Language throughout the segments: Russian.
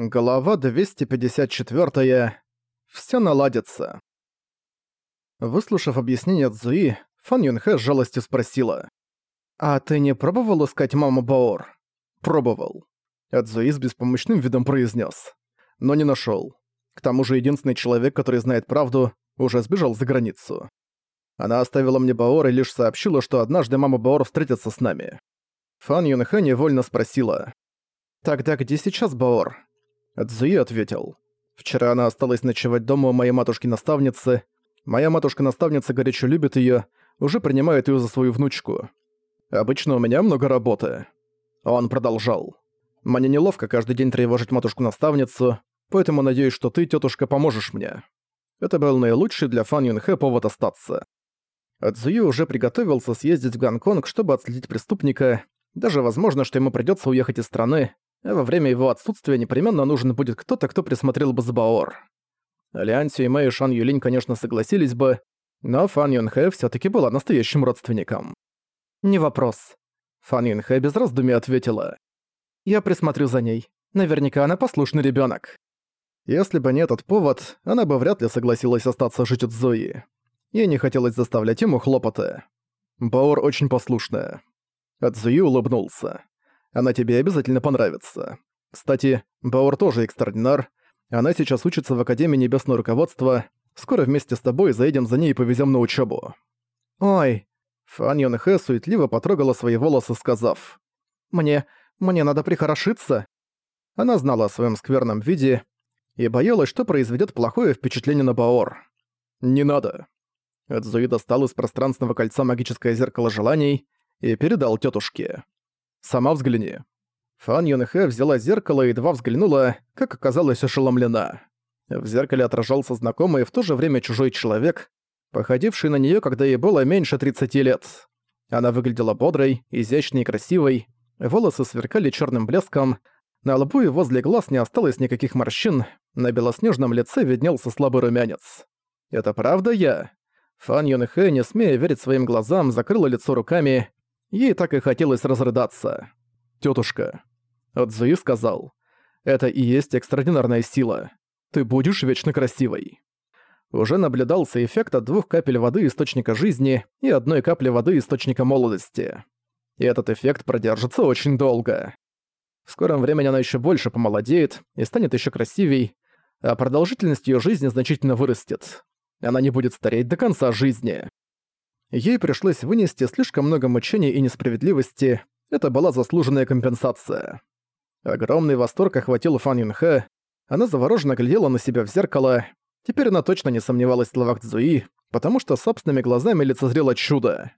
Глава 254. Всё наладится. Выслушав объяснение Цзуи, Фан Юнхэ с жалостью спросила. «А ты не пробовал искать маму Баор?» «Пробовал». А Цзуи с беспомощным видом произнес. «Но не нашёл. К тому же единственный человек, который знает правду, уже сбежал за границу. Она оставила мне Баор и лишь сообщила, что однажды мама Баор встретится с нами». Фан Юнхэ невольно спросила. «Тогда где сейчас Баор?» Цзуи ответил. «Вчера она осталась ночевать дома у моей матушки-наставницы. Моя матушка-наставница горячо любит её, уже принимает её за свою внучку. Обычно у меня много работы». Он продолжал. «Мне неловко каждый день тревожить матушку-наставницу, поэтому надеюсь, что ты, тётушка, поможешь мне». Это был наилучший для Фан Юнхэ повод остаться. Цзуи уже приготовился съездить в Гонконг, чтобы отследить преступника. Даже возможно, что ему придётся уехать из страны, во время его отсутствия непременно нужен будет кто-то, кто присмотрел бы за Баор. Лиансю и Мэй Шан Юлинь, конечно, согласились бы, но Фан Юнхэ всё-таки была настоящим родственником. «Не вопрос». Фан Юнхэ без раздумий ответила. «Я присмотрю за ней. Наверняка она послушный ребёнок». Если бы не этот повод, она бы вряд ли согласилась остаться жить от Зои. Ей не хотелось заставлять ему хлопоты. Баор очень послушная. Адзуи улыбнулся. Она тебе обязательно понравится. Кстати, Бауэр тоже экстраординар. Она сейчас учится в Академии Небесного Руководства. Скоро вместе с тобой заедем за ней и повезем на учебу. Ой. Фан Йон Хэ суетливо потрогала свои волосы, сказав. «Мне... мне надо прихорошиться». Она знала о своем скверном виде и боялась, что произведет плохое впечатление на Баор. «Не надо». Эдзуи достал из пространственного кольца магическое зеркало желаний и передал тетушке. Сама взгляни». Фан Юнхэ взяла зеркало и едва взглянула, как оказалось ошеломлена. В зеркале отражался знакомый и в то же время чужой человек, походивший на нее, когда ей было меньше 30 лет. Она выглядела бодрой, изящной и красивой, волосы сверкали черным блеском, на лбу и возле глаз не осталось никаких морщин, на белоснежном лице виднелся слабый румянец. «Это правда я?» Фан Юнхэ, не смея верить своим глазам, закрыла лицо руками Ей так и хотелось разрыдаться. «Тётушка», — Цзуи сказал, — «это и есть экстраординарная сила. Ты будешь вечно красивой». Уже наблюдался эффект от двух капель воды источника жизни и одной капли воды источника молодости. И этот эффект продержится очень долго. В скором времени она еще больше помолодеет и станет еще красивей, а продолжительность ее жизни значительно вырастет. Она не будет стареть до конца жизни. Ей пришлось вынести слишком много мучений и несправедливости, это была заслуженная компенсация. Огромный восторг охватил Фан Юнхэ, она завороженно глядела на себя в зеркало, теперь она точно не сомневалась в словах Цзуи, потому что собственными глазами лицезрело чудо.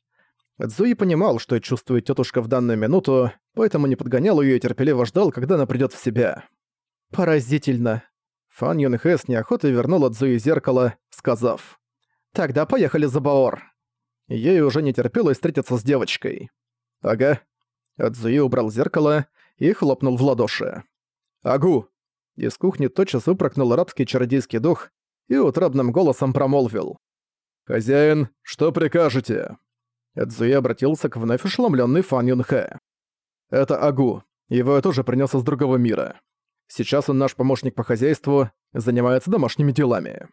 Цзуи понимал, что чувствует тетушка в данную минуту, поэтому не подгонял ее и терпеливо ждал, когда она придет в себя. «Поразительно!» Фан Юнхэ с неохотой вернула Цзуи зеркало, сказав. «Тогда поехали за Баор». Ей уже не терпелось встретиться с девочкой. «Ага». Адзуи убрал зеркало и хлопнул в ладоши. «Агу!» Из кухни тотчас выпрокнул арабский чародейский дух и утробным голосом промолвил. «Хозяин, что прикажете?» Эдзуи обратился к вновь ошеломлённой Фан Юнхэ. «Это Агу. Его я тоже принес из другого мира. Сейчас он наш помощник по хозяйству, занимается домашними делами».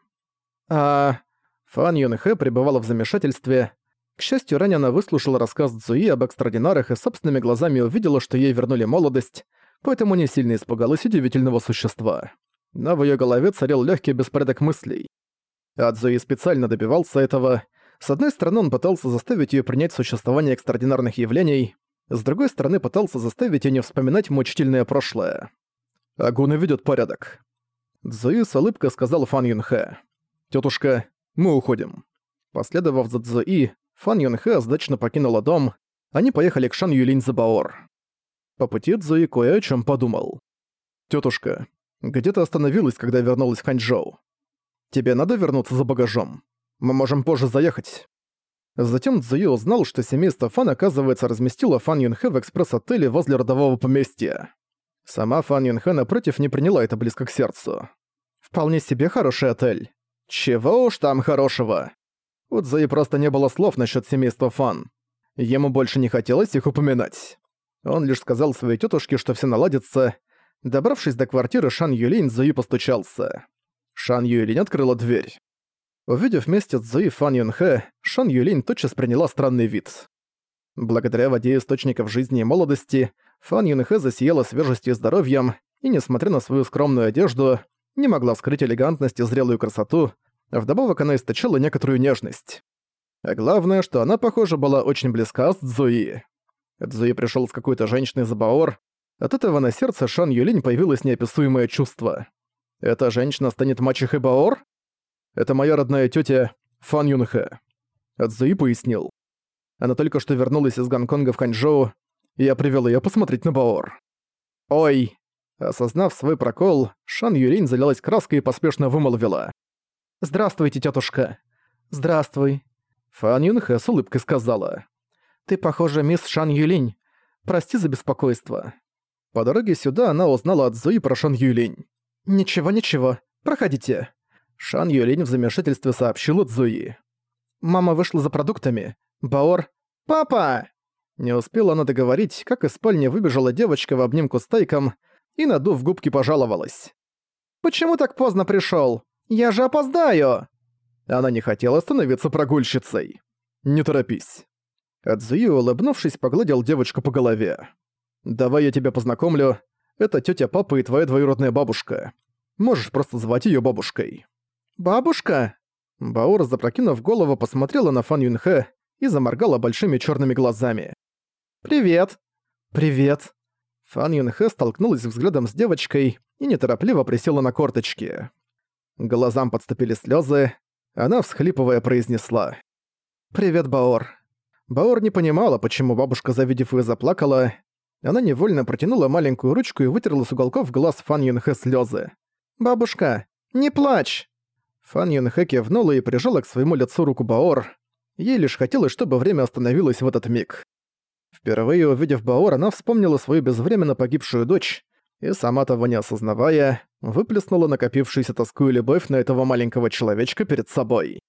«А...» Фан Юнхэ пребывала в замешательстве, к счастью, ранее она выслушала рассказ Цзуи об экстраординарах и собственными глазами увидела, что ей вернули молодость, поэтому не сильно испугалась удивительного существа. Но в её голове царил лёгкий беспорядок мыслей. А Цзуи специально добивался этого. С одной стороны, он пытался заставить её принять существование экстраординарных явлений, с другой стороны, пытался заставить её не вспоминать мучительное прошлое. «Агуна ведёт порядок». Цзуи с улыбкой сказал Фан Юнхэ. «Тётушка, мы уходим». Последовав за Цзуи, Фан Юнхэ сдачно покинула дом, они поехали к Шан Юлинь за Баор. По пути Цзуи кое о чем подумал. Тетушка, где ты остановилась, когда вернулась в Ханчжоу? Тебе надо вернуться за багажом. Мы можем позже заехать». Затем Цзуи узнал, что семейство Фан, оказывается, разместило Фан Юнхэ в экспресс-отеле возле родового поместья. Сама Фан Юнхэ, напротив, не приняла это близко к сердцу. «Вполне себе хороший отель. Чего уж там хорошего. У Цзуи просто не было слов насчет семейства Фан. Ему больше не хотелось их упоминать. Он лишь сказал своей тетушке, что все наладится, Добравшись до квартиры Шан Юлинь, Зуи постучался. Шан Юлинь открыла дверь. Увидев вместе с Зуи Фан Юнхэ, Шан Юлинь тотчас приняла странный вид. Благодаря воде источников жизни и молодости, Фан Юнхэ засияла свежестью и здоровьем, и, несмотря на свою скромную одежду, не могла скрыть элегантность и зрелую красоту, вдобавок она источала некоторую нежность. А главное, что она, похоже, была очень близка с Цзуи. Цзуи пришел с какой-то женщиной за Баор. От этого на сердце Шан Юлинь появилось неописуемое чувство. Эта женщина станет мачехой Баор? Это моя родная тетя Фан Юнхэ. Цзуи пояснил. Она только что вернулась из Гонконга в Ханчжоу, и я привел ее посмотреть на Баор. Ой. Осознав свой прокол, Шан Юлинь залилась краской и поспешно вымолвила. «Здравствуйте, тетушка. «Здравствуй», Фан Юнхэ с улыбкой сказала. «Ты похожа мисс Шан Юлинь. Прости за беспокойство». По дороге сюда она узнала от Зуи про Шан Юлинь. «Ничего, ничего. Проходите». Шан Юлинь в замешательстве сообщила Цзуи. «Мама вышла за продуктами. Баор...» «Папа!» Не успела она договорить, как из спальни выбежала девочка в обнимку с тайком и, надув губки, пожаловалась. «Почему так поздно пришёл? Я же опоздаю!» Она не хотела становиться прогульщицей. «Не торопись». Адзуи, улыбнувшись, погладил девочку по голове. «Давай я тебя познакомлю. Это тётя папа и твоя двоюродная бабушка. Можешь просто звать её бабушкой». «Бабушка?» Баор, запрокинув голову, посмотрела на Фан Юнхэ и заморгала большими чёрными глазами. «Привет!» «Привет!» Фан Юнхэ столкнулась взглядом с девочкой и неторопливо присела на корточки. Глазам подступили слёзы, она, всхлипывая, произнесла. «Привет, Баор». Баор не понимала, почему бабушка, завидев её, заплакала. Она невольно протянула маленькую ручку и вытерла с уголков глаз Фан Юнхэ слёзы. «Бабушка, не плачь!» Фан Юнхэ кивнула и прижала к своему лицу руку Баор. Ей лишь хотелось, чтобы время остановилось в этот миг. Впервые увидев Баор, она вспомнила свою безвременно погибшую дочь и, сама того не осознавая, выплеснула накопившуюся тоску и любовь на этого маленького человечка перед собой.